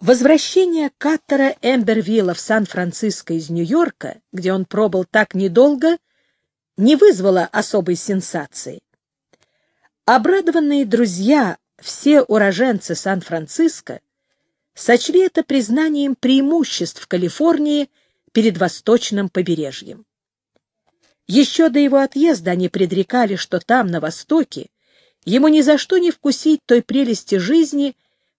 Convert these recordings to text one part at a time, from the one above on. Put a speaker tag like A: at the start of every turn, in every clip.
A: Возвращение Каттера Эмбервилла в Сан-Франциско из Нью-Йорка, где он пробыл так недолго, не вызвало особой сенсации. Обрадованные друзья, все уроженцы Сан-Франциско, сочли это признанием преимуществ Калифорнии перед восточным побережьем. Еще до его отъезда они предрекали, что там, на Востоке, ему ни за что не вкусить той прелести жизни,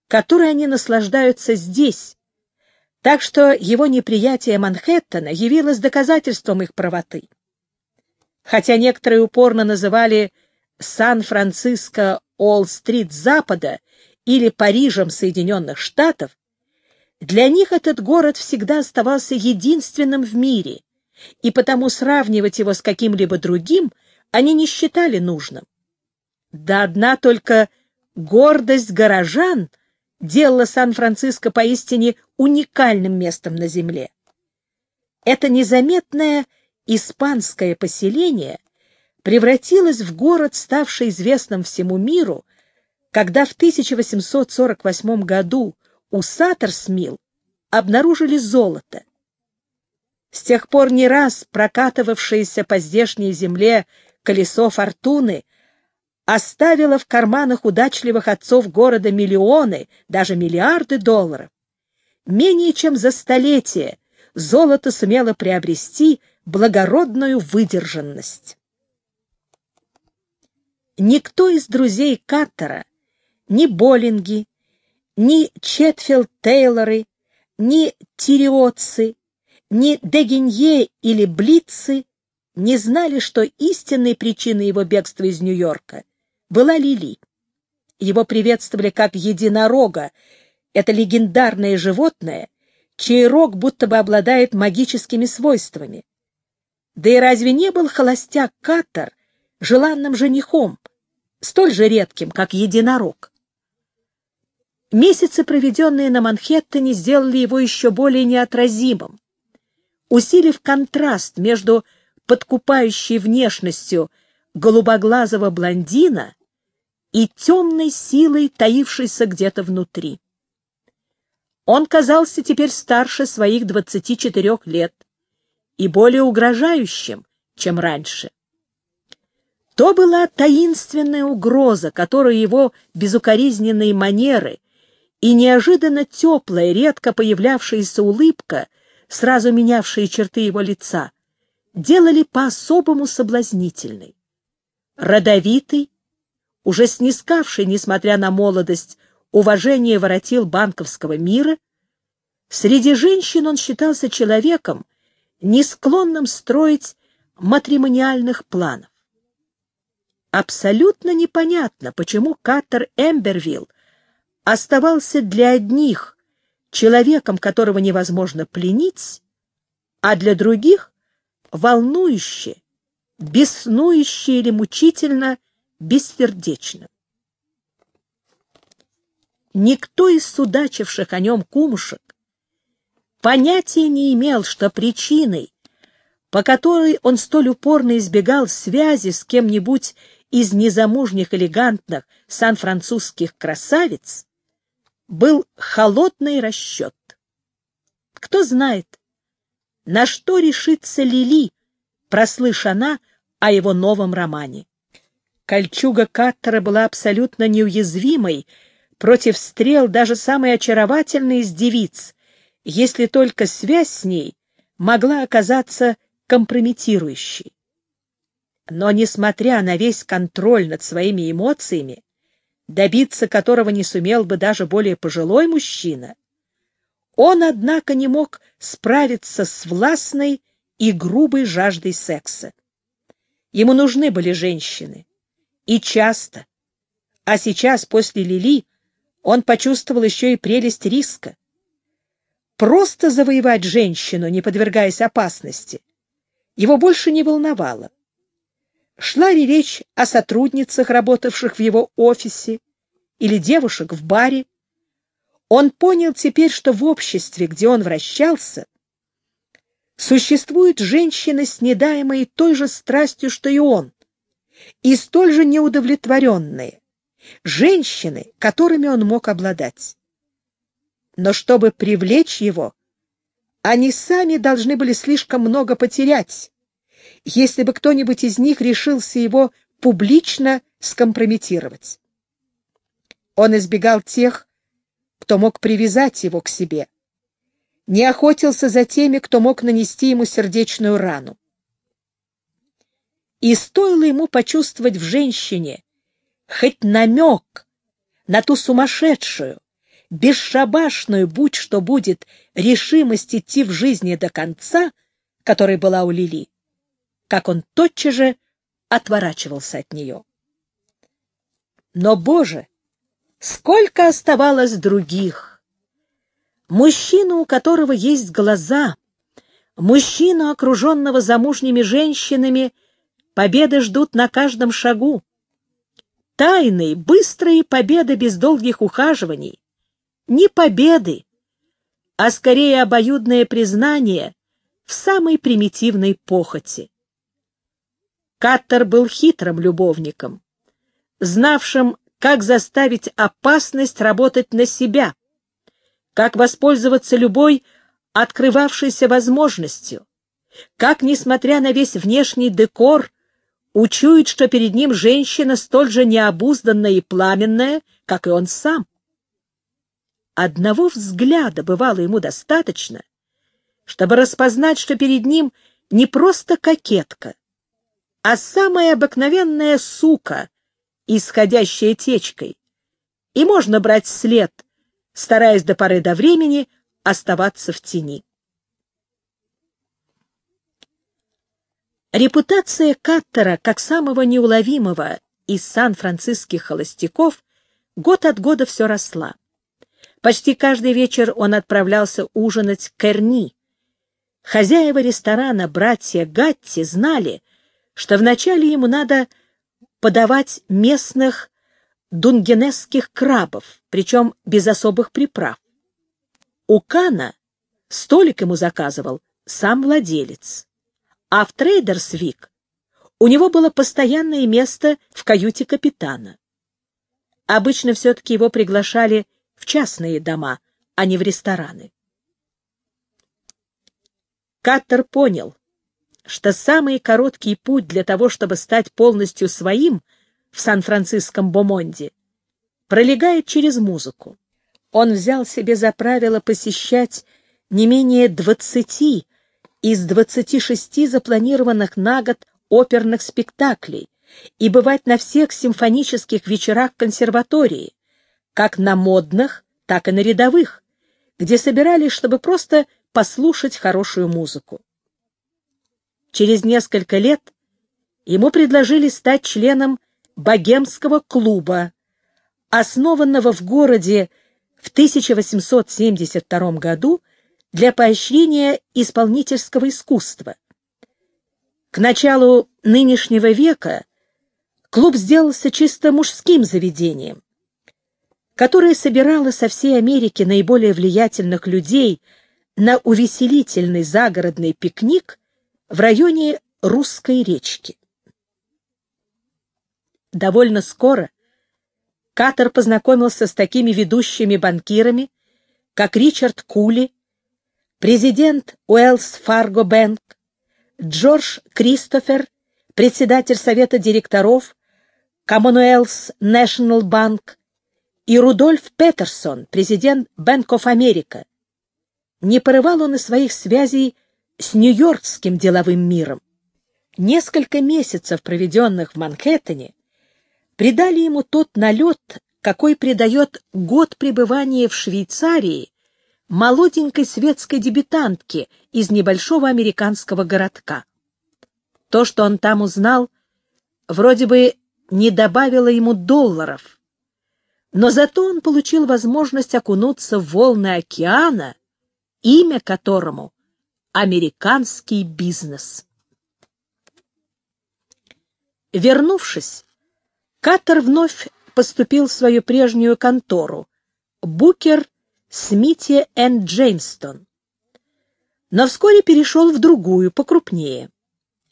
A: которой они наслаждаются здесь, так что его неприятие Манхэттена явилось доказательством их правоты. Хотя некоторые упорно называли Сан-Франциско Олл-стрит Запада или Парижем Соединенных Штатов, для них этот город всегда оставался единственным в мире, и потому сравнивать его с каким-либо другим они не считали нужным. Да одна только гордость горожан делала Сан-Франциско поистине уникальным местом на земле. Это незаметное испанское поселение превратилось в город, ставший известным всему миру, когда в 1848 году у Саттерсмилл обнаружили золото. С тех пор не раз прокатывавшееся по здешней земле колесо фортуны оставило в карманах удачливых отцов города миллионы, даже миллиарды долларов. Менее чем за столетие золото сумело приобрести благородную выдержанность. Никто из друзей Каттера, ни Боллинги, ни Четфилд Тейлоры, ни Тириотцы, ни Дегенье или Блицы не знали, что истинной причиной его бегства из Нью-Йорка была Лили. Его приветствовали как единорога, это легендарное животное, чей рог будто бы обладает магическими свойствами. Да и разве не был холостяк Каттер желанным женихом, столь же редким, как единорог? Месяцы, проведенные на Манхэттене, сделали его еще более неотразимым. Усилив контраст между подкупающей внешностью голубоглазого блондина и темной силой, таившейся где-то внутри. Он казался теперь старше своих 24 лет и более угрожающим, чем раньше. То была таинственная угроза, которую его безукоризненные манеры и неожиданно теплая, редко появлявшаяся улыбка, сразу менявшие черты его лица, делали по-особому соблазнительной. Родовитый, уже снискавший, несмотря на молодость, уважение воротил банковского мира, среди женщин он считался человеком, не склонным строить матримониальных планов. Абсолютно непонятно, почему Каттер Эмбервилл оставался для одних человеком, которого невозможно пленить, а для других — волнующе, беснующе или мучительно бессердечно. Никто из судачивших о нем кумушек понятия не имел, что причиной, по которой он столь упорно избегал связи с кем-нибудь из незамужних элегантных сан-французских красавиц, был холодный расчет. Кто знает, на что решится Лили, прослышь она о его новом романе. Кольчуга Каттера была абсолютно неуязвимой против стрел даже самой очаровательной из девиц, если только связь с ней могла оказаться компрометирующей. Но, несмотря на весь контроль над своими эмоциями, добиться которого не сумел бы даже более пожилой мужчина, он, однако, не мог справиться с властной и грубой жаждой секса. Ему нужны были женщины. И часто. А сейчас, после Лили, он почувствовал еще и прелесть риска. Просто завоевать женщину, не подвергаясь опасности, его больше не волновало. Шла ли речь о сотрудницах, работавших в его офисе, или девушек в баре? Он понял теперь, что в обществе, где он вращался, существуют женщины, снедаемые той же страстью, что и он, и столь же неудовлетворенные, женщины, которыми он мог обладать. Но чтобы привлечь его, они сами должны были слишком много потерять, если бы кто-нибудь из них решился его публично скомпрометировать. Он избегал тех, кто мог привязать его к себе, не охотился за теми, кто мог нанести ему сердечную рану. И стоило ему почувствовать в женщине хоть намек на ту сумасшедшую, бесшабашную, будь что будет, решимость идти в жизни до конца, которой была у Лили, как он тотчас же отворачивался от нее. Но, Боже, сколько оставалось других! Мужчину, у которого есть глаза, мужчину, окруженного замужними женщинами, победы ждут на каждом шагу. Тайные, быстрые победы без долгих ухаживаний. Не победы, а скорее обоюдное признание в самой примитивной похоти. Каттер был хитрым любовником, знавшим, как заставить опасность работать на себя, как воспользоваться любой открывавшейся возможностью, как, несмотря на весь внешний декор, учует, что перед ним женщина столь же необузданная и пламенная, как и он сам. Одного взгляда бывало ему достаточно, чтобы распознать, что перед ним не просто кокетка, а самая обыкновенная сука, исходящая течкой, и можно брать след, стараясь до поры до времени оставаться в тени. Репутация Каттера как самого неуловимого из сан-франциских холостяков год от года все росла. Почти каждый вечер он отправлялся ужинать к Эрни. Хозяева ресторана, братья Гатти, знали, что вначале ему надо подавать местных дунгенесских крабов, причем без особых приправ. У Кана столик ему заказывал сам владелец, а в Трейдерсвик у него было постоянное место в каюте капитана. Обычно все-таки его приглашали в частные дома, а не в рестораны. Каттер понял, что самый короткий путь для того, чтобы стать полностью своим в Сан-Франциском Бомонде, пролегает через музыку. Он взял себе за правило посещать не менее двадцати из двадцати шести запланированных на год оперных спектаклей и бывать на всех симфонических вечерах консерватории, как на модных, так и на рядовых, где собирались, чтобы просто послушать хорошую музыку. Через несколько лет ему предложили стать членом богемского клуба, основанного в городе в 1872 году для поощрения исполнительского искусства. К началу нынешнего века клуб сделался чисто мужским заведением, которое собирало со всей Америки наиболее влиятельных людей на увеселительный загородный пикник в районе Русской речки. Довольно скоро Катер познакомился с такими ведущими банкирами, как Ричард Кули, президент Уэллс Фарго Бэнк, Джордж Кристофер, председатель совета директоров Commonwealth National Bank и Рудольф Петерсон, президент Bank of America. Не порывал он и своих связей с нью-йоркским деловым миром. Несколько месяцев, проведенных в Манхэттене, придали ему тот налет, какой придает год пребывания в Швейцарии молоденькой светской дебютантке из небольшого американского городка. То, что он там узнал, вроде бы не добавило ему долларов, но зато он получил возможность окунуться в волны океана, имя которому американский бизнес. Вернувшись, Каттер вновь поступил в свою прежнюю контору Букер, Смити энд Джеймстон, но вскоре перешел в другую, покрупнее.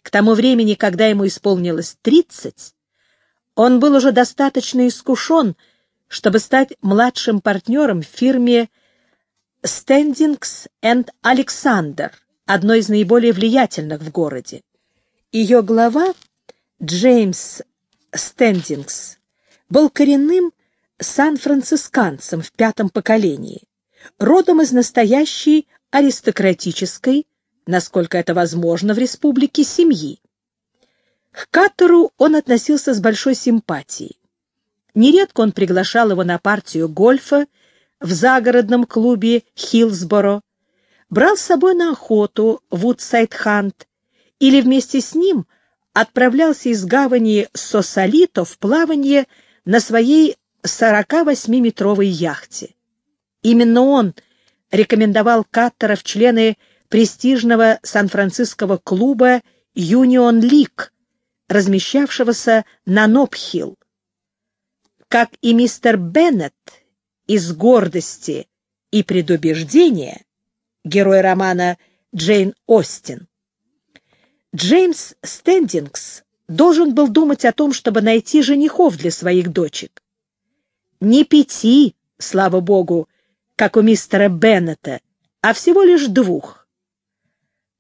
A: К тому времени, когда ему исполнилось тридцать, он был уже достаточно искушен, чтобы стать младшим партнером в фирме Стендингс энд Александр, одной из наиболее влиятельных в городе. Ее глава, Джеймс Стендингс, был коренным сан-францисканцем в пятом поколении, родом из настоящей аристократической, насколько это возможно в республике, семьи. К Каттеру он относился с большой симпатией. Нередко он приглашал его на партию гольфа в загородном клубе Хиллсборо, брал с собой на охоту в Утсайд-Хант или вместе с ним отправлялся из гавани Сосалито в плавание на своей 48-метровой яхте. Именно он рекомендовал Каттера в члены престижного сан-франциского клуба «Юнион Лиг», размещавшегося на Нопхилл. Как и мистер Беннет, из гордости и предубеждения, герой романа Джейн Остин, Джеймс Стендингс должен был думать о том, чтобы найти женихов для своих дочек. Не пяти, слава богу, как у мистера Беннета, а всего лишь двух.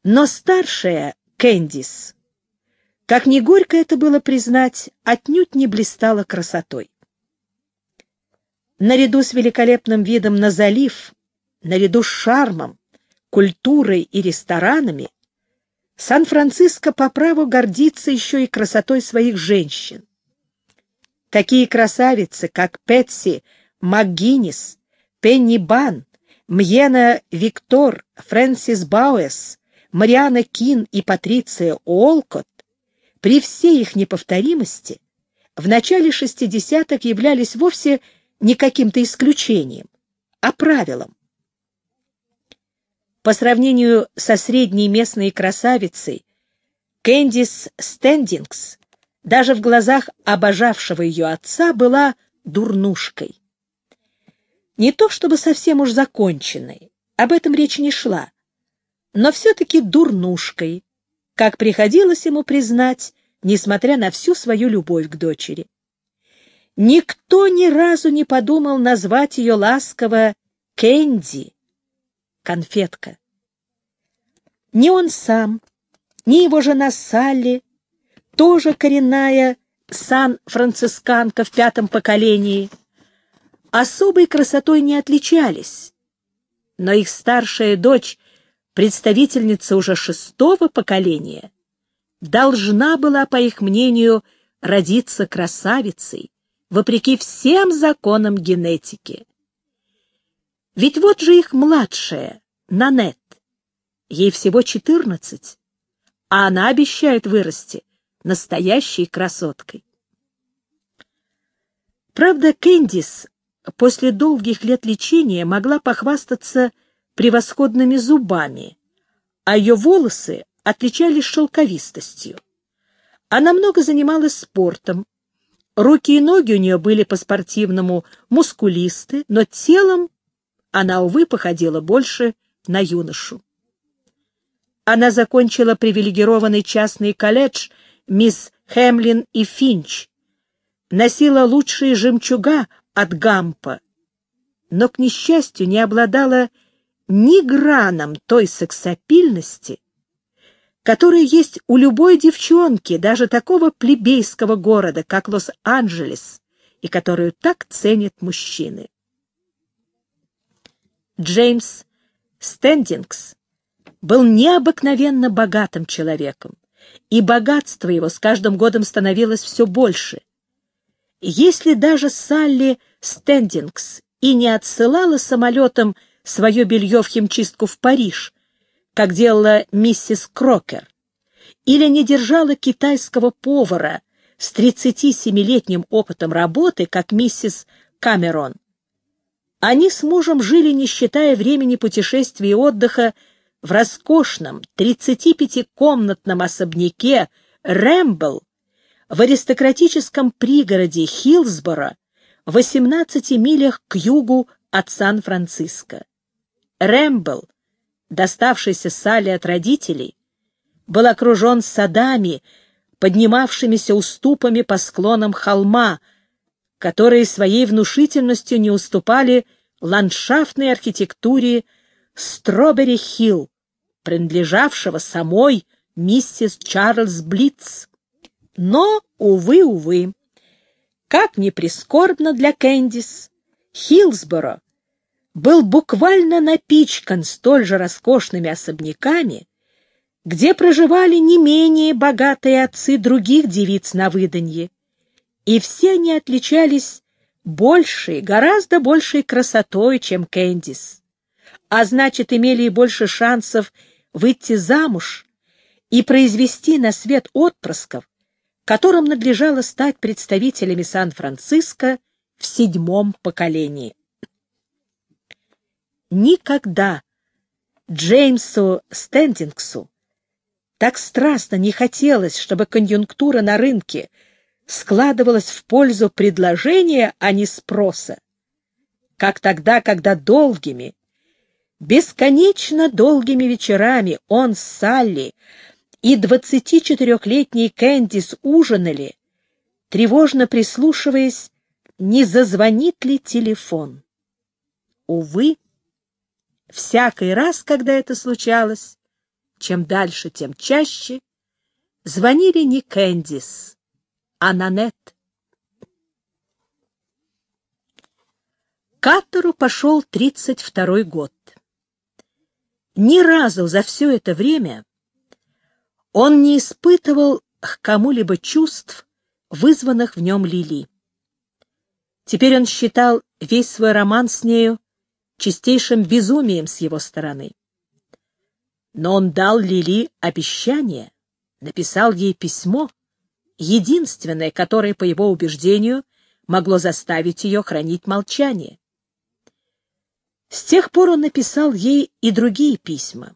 A: Но старшая, Кэндис, как ни горько это было признать, отнюдь не блистала красотой. Наряду с великолепным видом на залив, наряду с шармом, культурой и ресторанами, Сан-Франциско по праву гордится еще и красотой своих женщин. Такие красавицы, как Пэтси МакГиннис, Пенни Бан, Мьена Виктор, Фрэнсис Бауэс, Мариана Кин и Патриция Уолкотт, при всей их неповторимости, в начале 60-х являлись вовсе не каким-то исключением, а правилом. По сравнению со средней местной красавицей, Кэндис Стендингс даже в глазах обожавшего ее отца была дурнушкой. Не то чтобы совсем уж законченной, об этом речь не шла, но все-таки дурнушкой, как приходилось ему признать, несмотря на всю свою любовь к дочери. Никто ни разу не подумал назвать ее ласково Кэнди, конфетка. Ни он сам, ни его жена Салли, тоже коренная сан-францисканка в пятом поколении, особой красотой не отличались, но их старшая дочь, представительница уже шестого поколения, должна была, по их мнению, родиться красавицей, вопреки всем законам генетики. Ведь вот же их младшая, Нанет. Ей всего четырнадцать, а она обещает вырасти настоящей красоткой. Правда, Кэндис после долгих лет лечения могла похвастаться превосходными зубами, а ее волосы отличались шелковистостью. Она много занималась спортом, руки и ноги у нее были по-спортивному мускулисты, но телом она, увы, походила больше на юношу. Она закончила привилегированный частный колледж мисс Хемлин и Финч, носила лучшие жемчуга от Гампа, но, к несчастью, не обладала ни граном той сексапильности, которая есть у любой девчонки, даже такого плебейского города, как Лос-Анджелес, и которую так ценят мужчины. Джеймс Стендингс был необыкновенно богатым человеком, и богатство его с каждым годом становилось все больше. Если даже Салли Стендингс и не отсылала самолетом свое белье в химчистку в Париж, как делала миссис Крокер, или не держала китайского повара с 37-летним опытом работы, как миссис Камерон, они с мужем жили, не считая времени путешествий и отдыха, в роскошном 35-комнатном особняке Рэмбл в аристократическом пригороде Хиллсборо в 18 милях к югу от Сан-Франциско. Рэмбл, доставшийся Салли от родителей, был окружен садами, поднимавшимися уступами по склонам холма, которые своей внушительностью не уступали ландшафтной архитектуре Стробери-Хилл, принадлежавшего самой миссис Чарльз Блиц. Но, увы, увы, как ни прискорбно для Кэндис, Хилсборо был буквально напичкан столь же роскошными особняками, где проживали не менее богатые отцы других девиц на выданье, и все они отличались большей, гораздо большей красотой, чем Кэндис, а значит, имели и больше шансов выйти замуж и произвести на свет отпрысков, которым надлежало стать представителями Сан-Франциско в седьмом поколении. Никогда Джеймсу Стендингсу так страстно не хотелось, чтобы конъюнктура на рынке складывалась в пользу предложения, а не спроса, как тогда, когда долгими, бесконечно долгими вечерами он с Салли и 24-летний Кэндис ужинали, тревожно прислушиваясь, не зазвонит ли телефон. Увы, всякий раз, когда это случалось, чем дальше, тем чаще, звонили не Кэндис, а Нанет. Каттеру пошел 32-й год. Ни разу за все это время он не испытывал к кому-либо чувств, вызванных в нем Лили. Теперь он считал весь свой роман с нею чистейшим безумием с его стороны. Но он дал Лили обещание, написал ей письмо, единственное, которое, по его убеждению, могло заставить ее хранить молчание. С тех пор он написал ей и другие письма.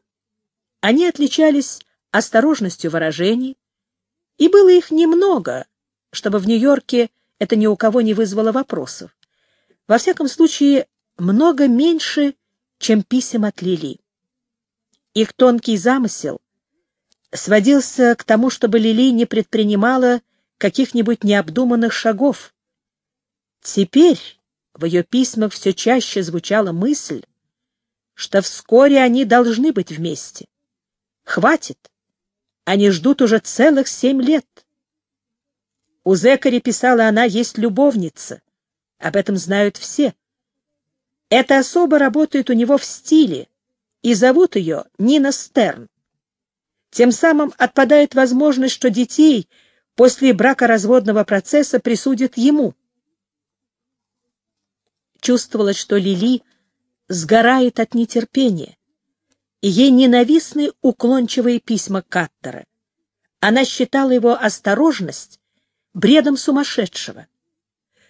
A: Они отличались осторожностью выражений, и было их немного, чтобы в Нью-Йорке это ни у кого не вызвало вопросов. Во всяком случае, много меньше, чем писем от Лили. Их тонкий замысел сводился к тому, чтобы Лили не предпринимала каких-нибудь необдуманных шагов. Теперь в ее письмах все чаще звучала мысль, что вскоре они должны быть вместе. Хватит, они ждут уже целых семь лет. У Зекари, писала она, есть любовница. Об этом знают все. Эта особа работает у него в стиле, и зовут ее Нина Стерн. Тем самым отпадает возможность, что детей после бракоразводного процесса присудят ему. Чувствовала, что Лили сгорает от нетерпения и ей ненавистны уклончивые письма Каттера. Она считала его осторожность бредом сумасшедшего.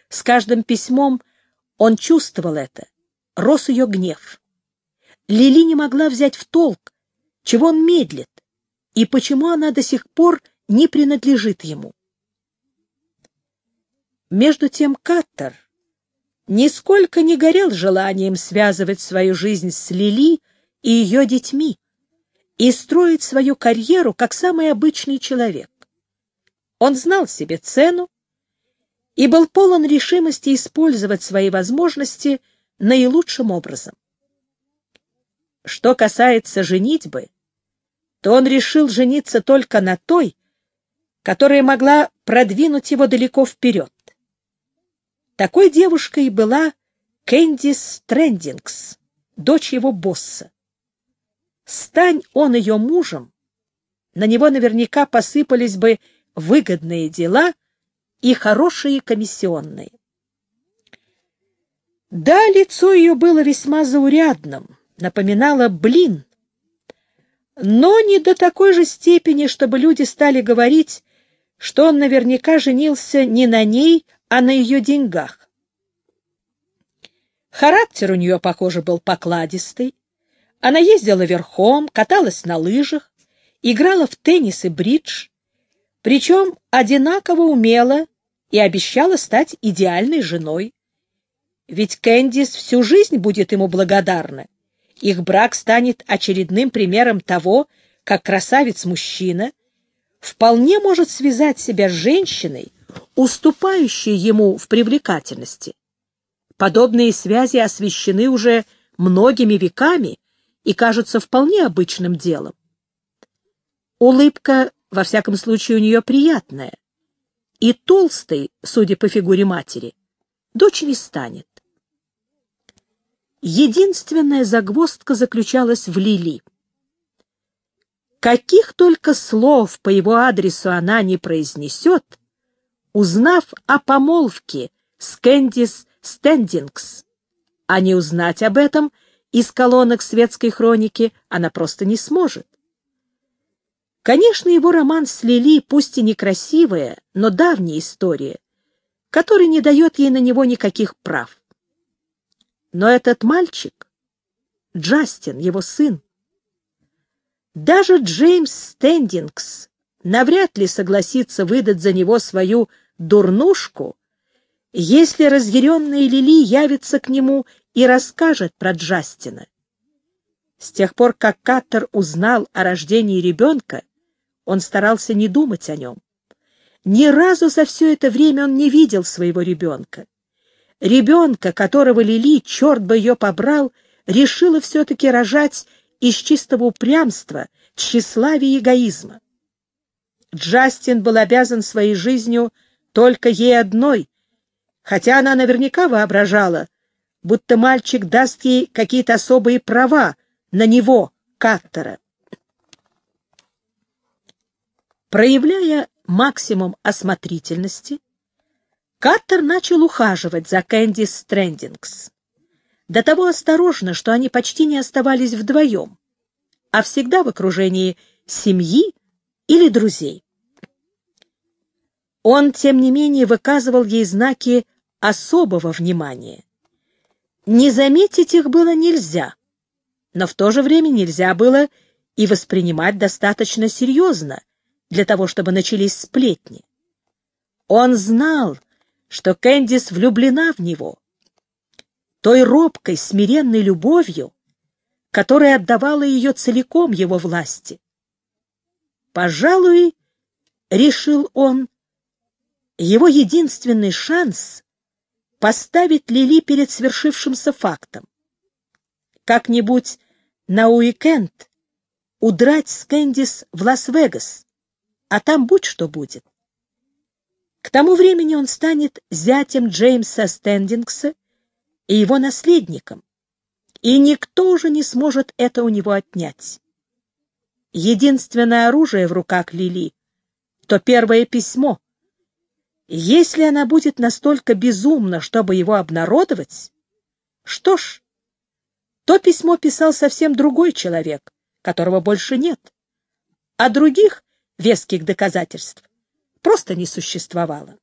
A: С каждым письмом он чувствовал это, рос ее гнев. Лили не могла взять в толк, чего он медлит, и почему она до сих пор не принадлежит ему. Между тем Каттер нисколько не горел желанием связывать свою жизнь с Лили и ее детьми и строить свою карьеру как самый обычный человек. Он знал себе цену и был полон решимости использовать свои возможности наилучшим образом. Что касается женитьбы, то он решил жениться только на той, которая могла продвинуть его далеко вперед. Такой девушкой была Кэндис Трендингс, дочь его босса. Стань он ее мужем, на него наверняка посыпались бы выгодные дела и хорошие комиссионные. Да, лицо ее было весьма заурядным, напоминало блин, но не до такой же степени, чтобы люди стали говорить, что он наверняка женился не на ней, а на ее деньгах. Характер у нее, похоже, был покладистый, она ездила верхом, каталась на лыжах, играла в теннис и бридж, причем одинаково умела и обещала стать идеальной женой. Ведь Кэндис всю жизнь будет ему благодарна. Их брак станет очередным примером того, как красавец-мужчина вполне может связать себя с женщиной, уступающей ему в привлекательности. Подобные связи освещены уже многими веками и кажутся вполне обычным делом. Улыбка, во всяком случае, у нее приятная. И толстой, судя по фигуре матери, дочь не станет. Единственная загвоздка заключалась в Лили. Каких только слов по его адресу она не произнесет, узнав о помолвке с Кэндис Стендингс, а не узнать об этом из колонок светской хроники она просто не сможет. Конечно, его роман с Лили, пусть и некрасивая, но давняя история, которая не дает ей на него никаких прав. Но этот мальчик, Джастин, его сын, даже Джеймс Стендингс навряд ли согласится выдать за него свою дурнушку, если разъяренная Лили явится к нему и расскажет про Джастина. С тех пор, как Каттер узнал о рождении ребенка, он старался не думать о нем. Ни разу за все это время он не видел своего ребенка. Ребенка, которого Лили, черт бы ее побрал, решила все-таки рожать из чистого упрямства, тщеславия и эгоизма. Джастин был обязан своей жизнью только ей одной, хотя она наверняка воображала, будто мальчик даст ей какие-то особые права на него, Каттера. Проявляя максимум осмотрительности, Каттер начал ухаживать за Кэнди Стрэндингс. До того осторожно, что они почти не оставались вдвоем, а всегда в окружении семьи или друзей. Он, тем не менее, выказывал ей знаки особого внимания. Не заметить их было нельзя, но в то же время нельзя было и воспринимать достаточно серьезно для того, чтобы начались сплетни. Он знал, что Кэндис влюблена в него, той робкой, смиренной любовью, которая отдавала ее целиком его власти. Пожалуй, решил он, его единственный шанс поставить Лили перед свершившимся фактом. Как-нибудь на уикенд удрать с Кэндис в Лас-Вегас, а там будь что будет. К тому времени он станет зятем Джеймса Стендингса и его наследником, и никто уже не сможет это у него отнять. Единственное оружие в руках Лили — то первое письмо. Если она будет настолько безумна, чтобы его обнародовать, что ж, то письмо писал совсем другой человек, которого больше нет, а других веских доказательств просто не существовало.